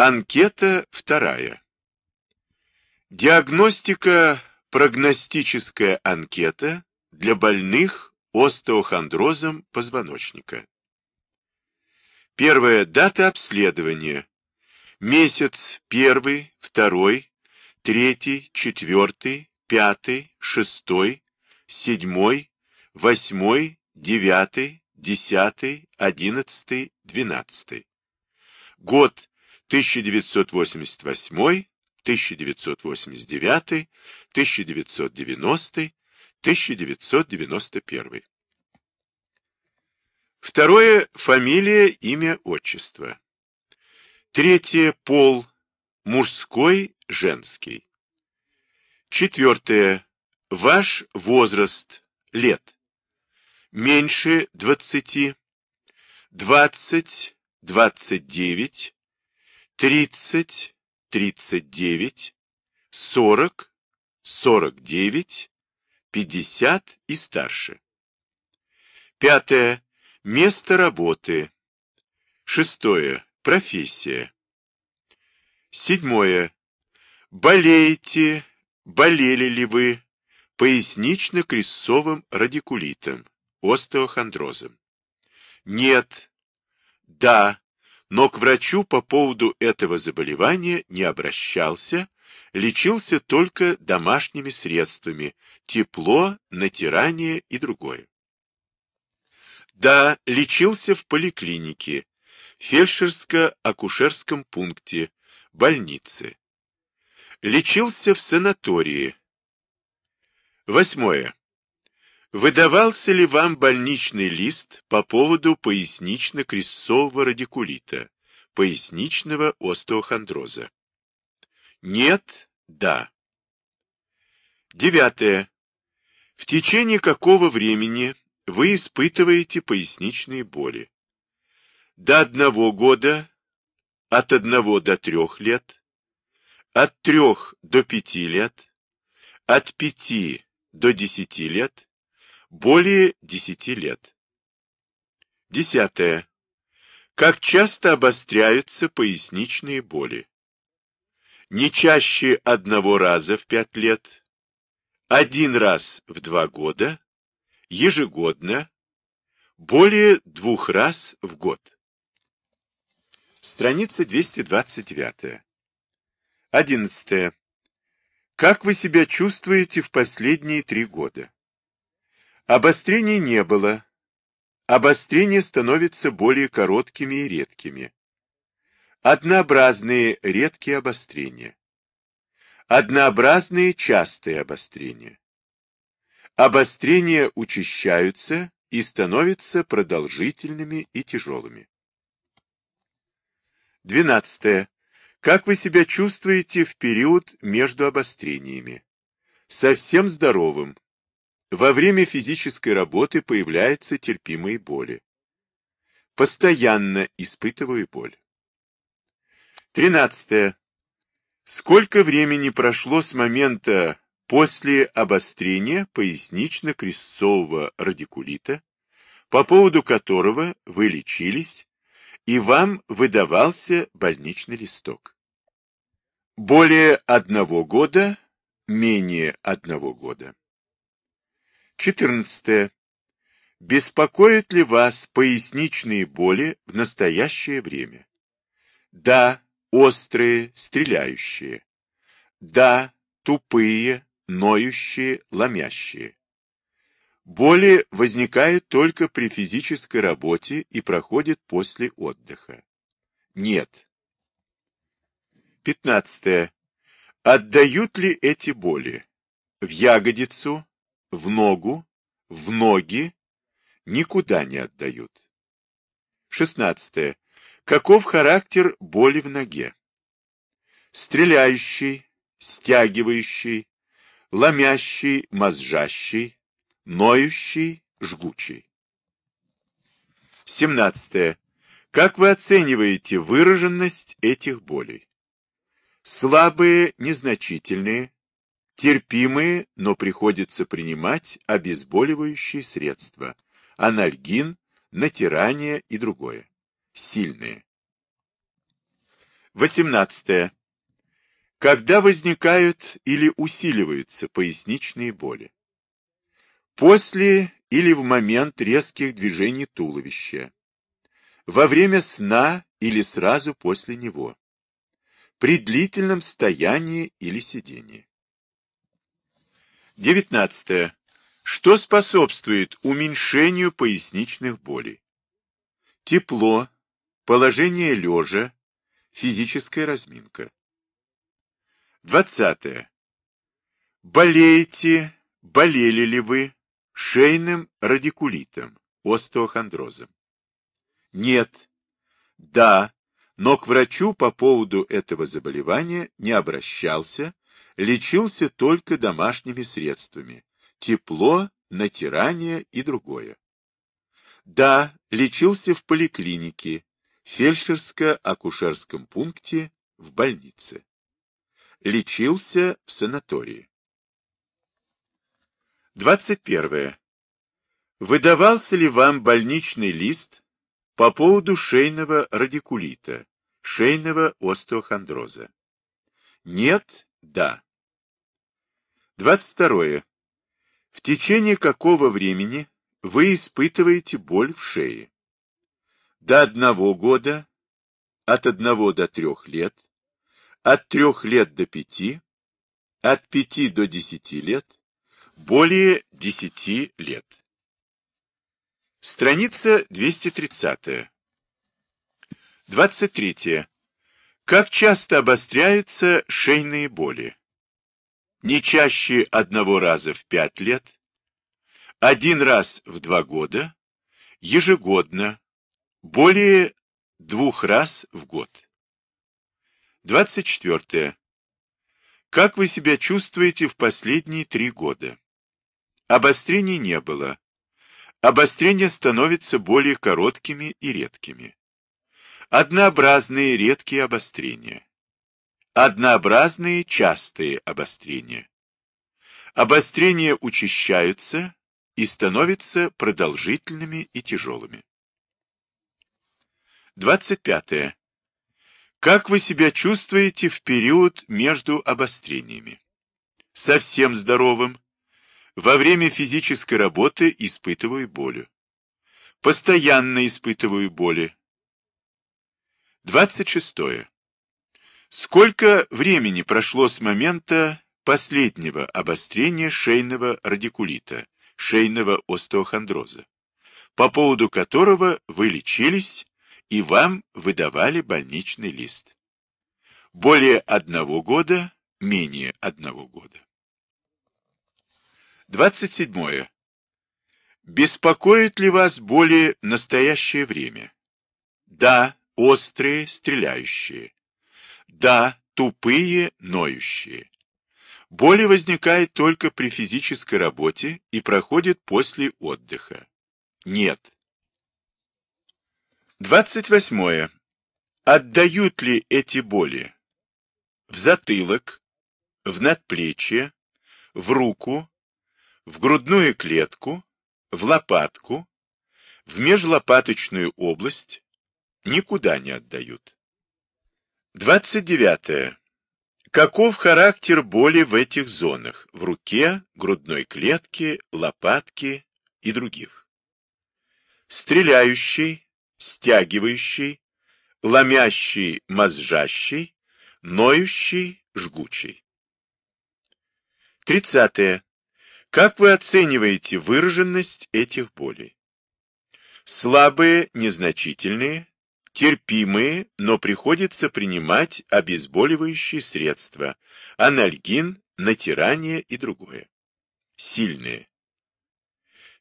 Анкета вторая. Диагностика прогностическая анкета для больных остеохондрозом позвоночника. Первая дата обследования. Месяц первый, второй, третий, четвертый, пятый, шестой, седьмой, восьмой, девятый, десятый, одиннадцатый, двенадцатый. Год 1988, 1989, 1990, 1991. Второе – фамилия, имя, отчество. Третье – пол, мужской, женский. Четвертое – ваш возраст, лет. Меньше 20, 20, 29, 30, 39, 40, 49, 50 и старше. Пятое. Место работы. Шестое. Профессия. Седьмое. Болеете, болели ли вы пояснично-крестцовым радикулитом, остеохондрозом? Нет. Да но к врачу по поводу этого заболевания не обращался, лечился только домашними средствами, тепло, натирание и другое. Да, лечился в поликлинике, фельдшерско-акушерском пункте, больнице. Лечился в санатории. Восьмое. Выдавался ли вам больничный лист по поводу пояснично-крестцового радикулита, поясничного остеохондроза? Нет, да. Девятое. В течение какого времени вы испытываете поясничные боли? До одного года, от одного до трех лет, от трех до пяти лет, от пяти до десяти лет, более 10 лет. Десятое. Как часто обостряются поясничные боли? Не чаще одного раза в 5 лет, один раз в 2 года, ежегодно, более двух раз в год. Страница 229. 11. Как вы себя чувствуете в последние три года? Обострений не было. Обострения становятся более короткими и редкими. Однообразные редкие обострения. Однообразные частые обострения. Обострения учащаются и становятся продолжительными и тяжелыми. 12. Как вы себя чувствуете в период между обострениями? Совсем здоровым, во время физической работы появляются терпимые боли. Постоянно испытываю боль. 13. Сколько времени прошло с момента после обострения пояснично-крестцового радикулита, по поводу которого вы лечились, и вам выдавался больничный листок? Более одного года, менее одного года. 14. Беспокоят ли вас поясничные боли в настоящее время? Да, острые, стреляющие. Да, тупые, ноющие, ломящие. Боли возникают только при физической работе и проходят после отдыха. Нет. 15. Отдают ли эти боли? В ягодицу, в ногу, в ноги никуда не отдают. 16. Каков характер боли в ноге? Стреляющий, стягивающий, ломящий, мозжащий, ноющий, жгучий. 17. Как вы оцениваете выраженность этих болей? Слабые, незначительные, терпимые, но приходится принимать обезболивающие средства, анальгин, натирание и другое. Сильные. 18. Когда возникают или усиливаются поясничные боли? После или в момент резких движений туловища, во время сна или сразу после него, при длительном стоянии или сидении. 19. Что способствует уменьшению поясничных болей? Тепло, положение лежа, физическая разминка. 20. Болеете, болели ли вы шейным радикулитом, остеохондрозом? Нет. Да, но к врачу по поводу этого заболевания не обращался, лечился только домашними средствами, тепло, натирание и другое. Да, лечился в поликлинике, фельдшерско-акушерском пункте, в больнице. Лечился в санатории. 21. Выдавался ли вам больничный лист по поводу шейного радикулита, шейного остеохондроза? Нет, да. 22. В течение какого времени вы испытываете боль в шее? До одного года, от одного до трех лет, от трех лет до пяти, от пяти до десяти лет, более десяти лет. Страница 230. 23. Как часто обостряются шейные боли? Не чаще одного раза в пять лет, один раз в два года, ежегодно, более двух раз в год. 24. Как вы себя чувствуете в последние три года? Обострений не было, обострения становятся более короткими и редкими. Однообразные редкие обострения. Однообразные частые обострения. Обострения учащаются и становятся продолжительными и тяжелыми. 25. Как вы себя чувствуете в период между обострениями? Совсем здоровым, во время физической работы испытываю боли. Постоянно испытываю боли. 26. Сколько времени прошло с момента последнего обострения шейного радикулита, шейного остеохондроза, по поводу которого вы лечились и вам выдавали больничный лист? Более одного года, менее одного года. 27. Беспокоит ли вас боли настоящее время? Да, острые, стреляющие. Да, тупые, ноющие. Боли возникают только при физической работе и проходят после отдыха. Нет. 28. Отдают ли эти боли в затылок, в надплечье, в руку, в грудную клетку, в лопатку, в межлопаточную область никуда не отдают. 29. Каков характер боли в этих зонах, в руке, грудной клетке, лопатке и других? Стреляющий, стягивающий, ломящий, мозжащий, ноющий, жгучий. 30. Как вы оцениваете выраженность этих болей? Слабые, незначительные, терпимые, но приходится принимать обезболивающие средства, анальгин, натирание и другое. Сильные.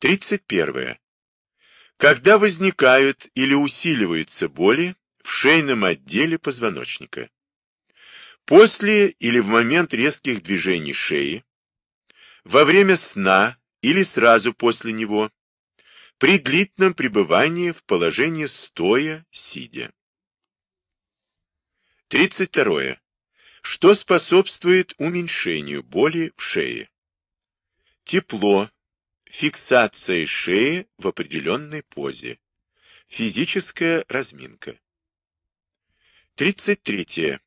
31. Когда возникают или усиливаются боли в шейном отделе позвоночника? После или в момент резких движений шеи, во время сна или сразу после него, при длительном пребывании в положении стоя, сидя. 32. Что способствует уменьшению боли в шее? Тепло, фиксация шеи в определенной позе, физическая разминка. 33.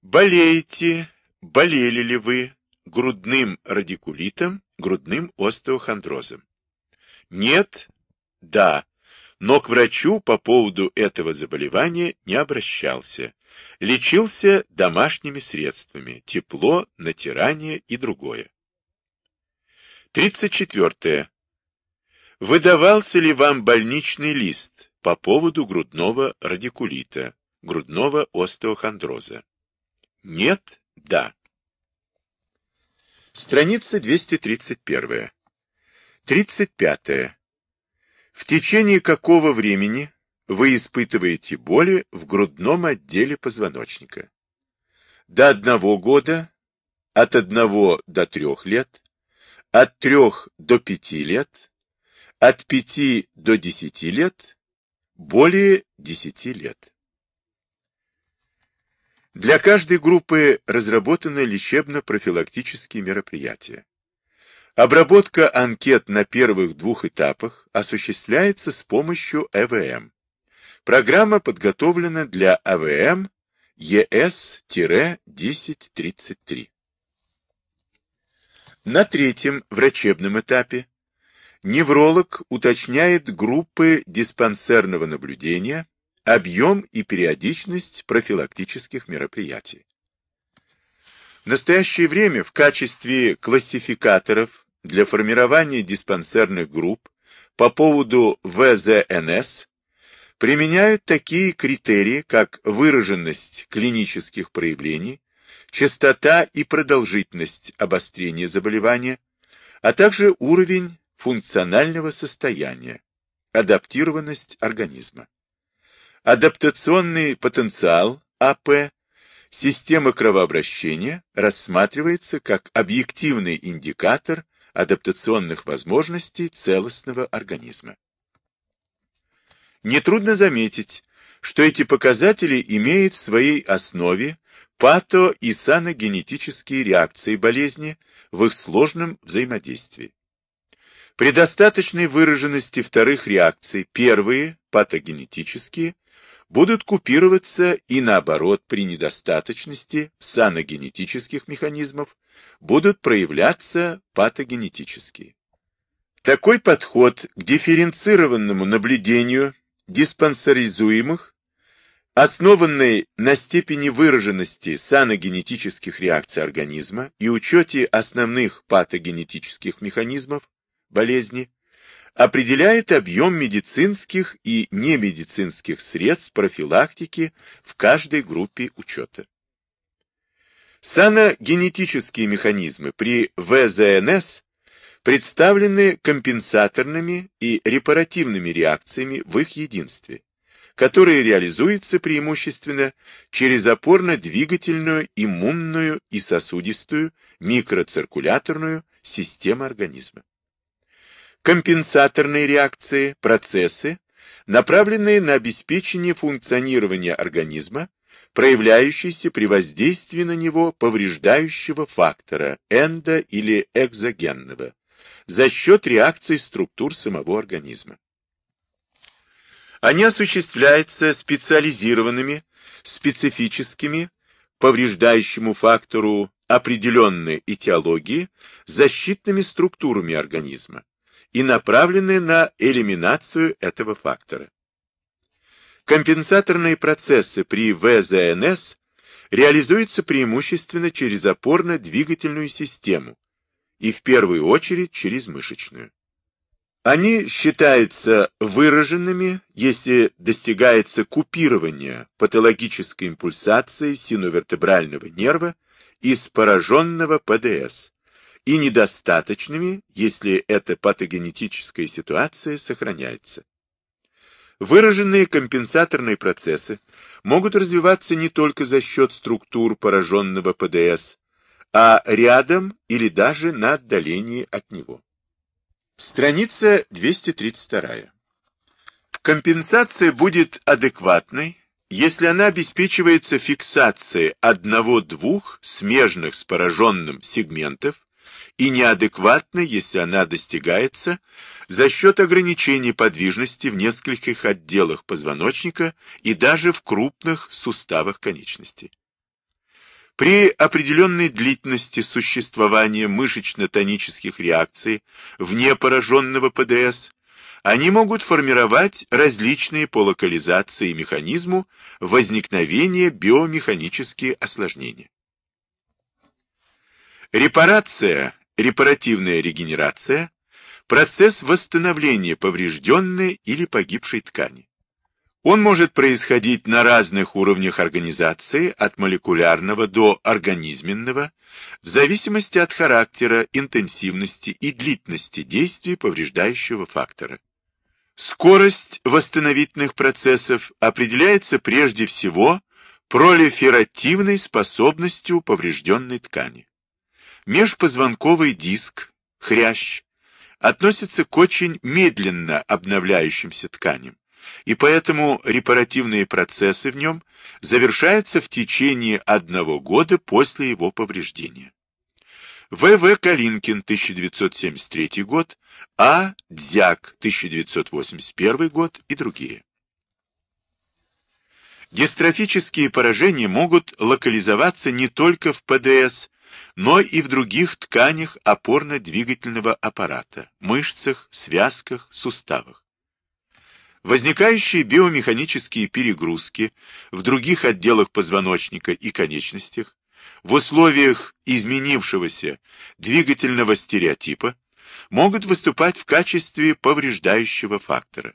Болеете, болели ли вы грудным радикулитом, грудным остеохондрозом? Нет, да, но к врачу по поводу этого заболевания не обращался. Лечился домашними средствами, тепло, натирание и другое. 34. Выдавался ли вам больничный лист по поводу грудного радикулита, грудного остеохондроза? Нет, да. Страница 231. 35. В течение какого времени вы испытываете боли в грудном отделе позвоночника? До одного года, от одного до трех лет, от трех до пяти лет, от пяти до десяти лет, более десяти лет. Для каждой группы разработаны лечебно-профилактические мероприятия. Обработка анкет на первых двух этапах осуществляется с помощью ЭВМ. Программа подготовлена для АВМ ЕС-1033. На третьем врачебном этапе невролог уточняет группы диспансерного наблюдения, объем и периодичность профилактических мероприятий. В настоящее время в качестве классификаторов для формирования диспансерных групп по поводу ВЗНС применяют такие критерии, как выраженность клинических проявлений, частота и продолжительность обострения заболевания, а также уровень функционального состояния, адаптированность организма. Адаптационный потенциал АП система кровообращения рассматривается как объективный индикатор адаптационных возможностей целостного организма. Нетрудно заметить, что эти показатели имеют в своей основе пато- и саногенетические реакции болезни в их сложном взаимодействии. При достаточной выраженности вторых реакций первые, патогенетические, будут купироваться и наоборот при недостаточности саногенетических механизмов будут проявляться патогенетические. Такой подход к дифференцированному наблюдению диспансеризуемых, основанный на степени выраженности саногенетических реакций организма и учете основных патогенетических механизмов болезни, определяет объем медицинских и немедицинских средств профилактики в каждой группе учета. Саногенетические механизмы при ВЗНС представлены компенсаторными и репаративными реакциями в их единстве, которые реализуются преимущественно через опорно-двигательную, иммунную и сосудистую микроциркуляторную систему организма компенсаторные реакции, процессы, направленные на обеспечение функционирования организма, проявляющиеся при воздействии на него повреждающего фактора, эндо- или экзогенного, за счет реакций структур самого организма. Они осуществляются специализированными, специфическими, повреждающему фактору определенной этиологии, защитными структурами организма, и направлены на элиминацию этого фактора. Компенсаторные процессы при ВЗНС реализуются преимущественно через опорно-двигательную систему и в первую очередь через мышечную. Они считаются выраженными, если достигается купирование патологической импульсации синовертебрального нерва из пораженного ПДС, и недостаточными, если эта патогенетическая ситуация сохраняется. Выраженные компенсаторные процессы могут развиваться не только за счет структур пораженного ПДС, а рядом или даже на отдалении от него. Страница 232. Компенсация будет адекватной, если она обеспечивается фиксацией одного-двух смежных с пораженным сегментов и неадекватна, если она достигается за счет ограничений подвижности в нескольких отделах позвоночника и даже в крупных суставах конечностей. При определенной длительности существования мышечно-тонических реакций вне пораженного ПДС они могут формировать различные по локализации механизму возникновения биомеханические осложнения. Репарация, репаративная регенерация – процесс восстановления поврежденной или погибшей ткани. Он может происходить на разных уровнях организации, от молекулярного до организменного, в зависимости от характера, интенсивности и длительности действия повреждающего фактора. Скорость восстановительных процессов определяется прежде всего пролиферативной способностью поврежденной ткани. Межпозвонковый диск, хрящ, относится к очень медленно обновляющимся тканям и поэтому репаративные процессы в нем завершаются в течение одного года после его повреждения. В.В. Калинкин, 1973 год, А. Дзяк, 1981 год и другие. Дистрофические поражения могут локализоваться не только в ПДС, но и в других тканях опорно-двигательного аппарата, мышцах, связках, суставах. Возникающие биомеханические перегрузки в других отделах позвоночника и конечностях в условиях изменившегося двигательного стереотипа могут выступать в качестве повреждающего фактора.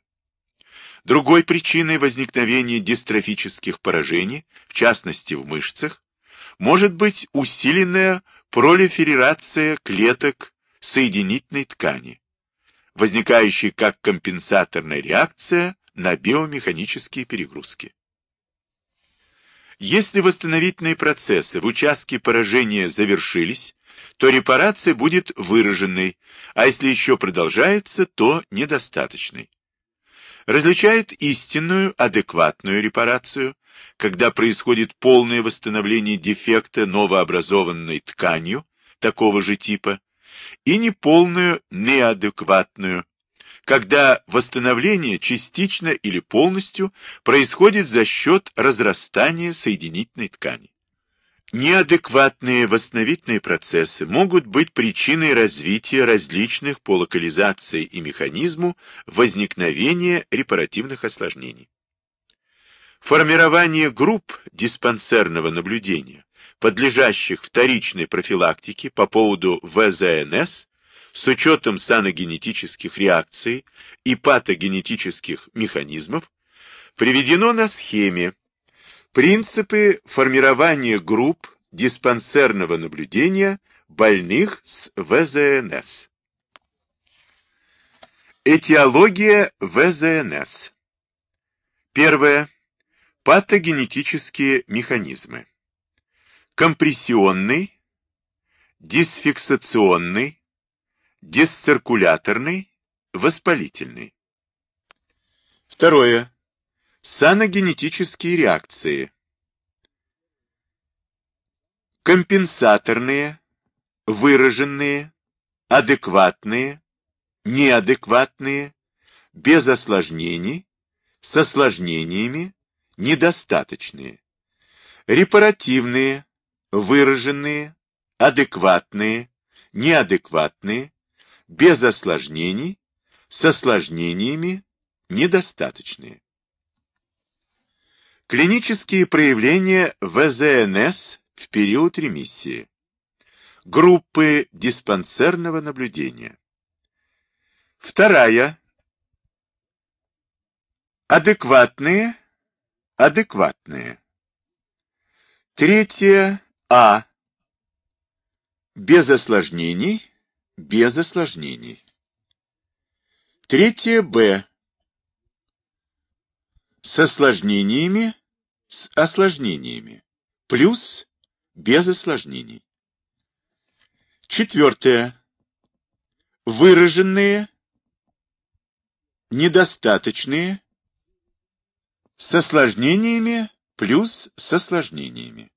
Другой причиной возникновения дистрофических поражений, в частности в мышцах, может быть усиленная пролиферация клеток соединительной ткани, возникающий как компенсаторная реакция на биомеханические перегрузки. Если восстановительные процессы в участке поражения завершились, то репарация будет выраженной, а если еще продолжается, то недостаточной. Различает истинную, адекватную репарацию, когда происходит полное восстановление дефекта новообразованной тканью такого же типа, и неполную неадекватную, когда восстановление частично или полностью происходит за счет разрастания соединительной ткани. Неадекватные восстановительные процессы могут быть причиной развития различных по локализации и механизму возникновения репаративных осложнений. Формирование групп диспансерного наблюдения подлежащих вторичной профилактике по поводу ВЗНС с учетом саногенетических реакций и патогенетических механизмов, приведено на схеме принципы формирования групп диспансерного наблюдения больных с ВЗНС. Этиология ВЗНС. Первое. Патогенетические механизмы компрессионный, дисфиксационный, дисциркуляторный, воспалительный. Второе. Саногенетические реакции. Компенсаторные, выраженные, адекватные, неадекватные, без осложнений, с осложнениями, недостаточные. Репаративные, выраженные, адекватные, неадекватные, без осложнений, с осложнениями, недостаточные. Клинические проявления ВЗНС в период ремиссии. Группы диспансерного наблюдения. Вторая. Адекватные, адекватные. Третья а. Без осложнений. Без осложнений. Третье Б. С осложнениями. С осложнениями. Плюс без осложнений. Четвертое. Выраженные, недостаточные, с осложнениями плюс с осложнениями.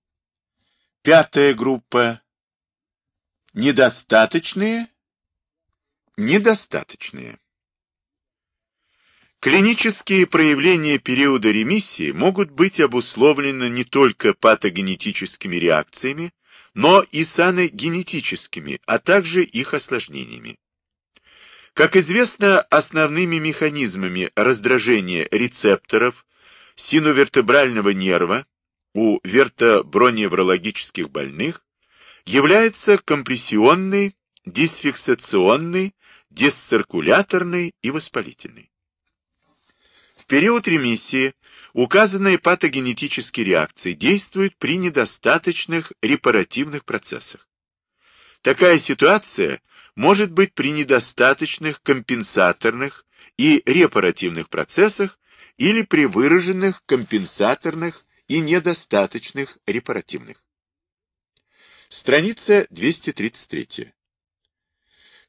Пятая группа. Недостаточные, недостаточные. Клинические проявления периода ремиссии могут быть обусловлены не только патогенетическими реакциями, но и саногенетическими, а также их осложнениями. Как известно, основными механизмами раздражения рецепторов синовертебрального нерва у вертоброневрологических больных является компрессионный, дисфиксационный, дисциркуляторный и воспалительный. Период ремиссии указанные патогенетические реакции действуют при недостаточных репаративных процессах. Такая ситуация может быть при недостаточных компенсаторных и репаративных процессах или при выраженных компенсаторных и недостаточных репаративных. Страница 233.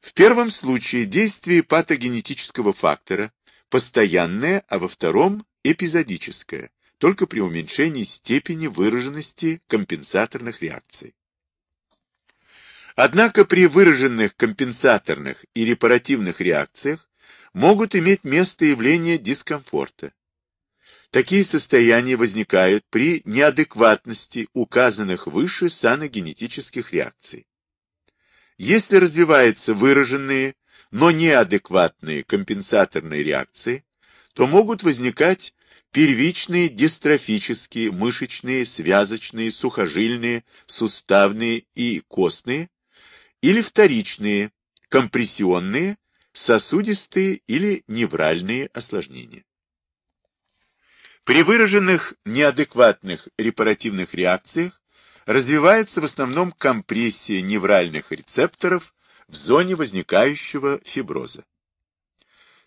В первом случае действие патогенетического фактора постоянное, а во втором эпизодическое, только при уменьшении степени выраженности компенсаторных реакций. Однако при выраженных компенсаторных и репаративных реакциях могут иметь место явления дискомфорта. Такие состояния возникают при неадекватности указанных выше саногенетических реакций. Если развиваются выраженные но неадекватные компенсаторные реакции, то могут возникать первичные дистрофические, мышечные, связочные, сухожильные, суставные и костные, или вторичные, компрессионные, сосудистые или невральные осложнения. При выраженных неадекватных репаративных реакциях развивается в основном компрессия невральных рецепторов в зоне возникающего фиброза.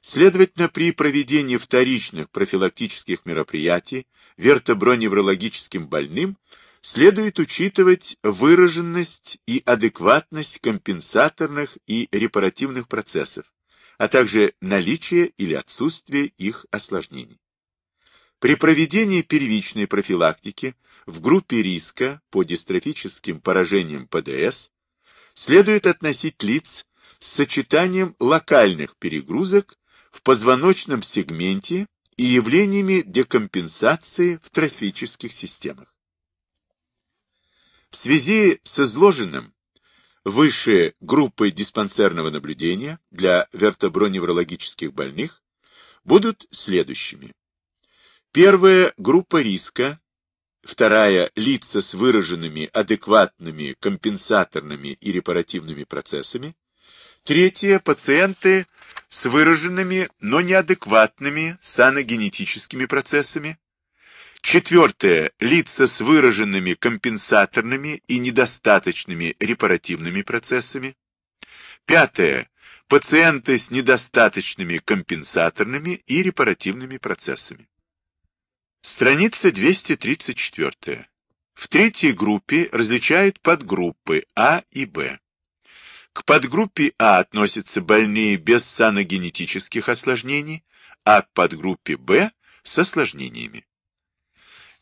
Следовательно, при проведении вторичных профилактических мероприятий вертоброневрологическим больным следует учитывать выраженность и адекватность компенсаторных и репаративных процессов, а также наличие или отсутствие их осложнений. При проведении первичной профилактики в группе риска по дистрофическим поражениям ПДС следует относить лиц с сочетанием локальных перегрузок в позвоночном сегменте и явлениями декомпенсации в трофических системах. В связи с изложенным выше группой диспансерного наблюдения для вертоброневрологических больных будут следующими. Первая группа риска Вторая – лица с выраженными адекватными компенсаторными и репаративными процессами. Третья – пациенты с выраженными, но неадекватными саногенетическими процессами. Четвертое – лица с выраженными компенсаторными и недостаточными репаративными процессами. Пятое – пациенты с недостаточными компенсаторными и репаративными процессами. Страница 234. В третьей группе различают подгруппы А и Б. К подгруппе А относятся больные без саногенетических осложнений, а к подгруппе Б с осложнениями.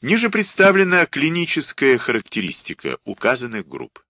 Ниже представлена клиническая характеристика указанных групп.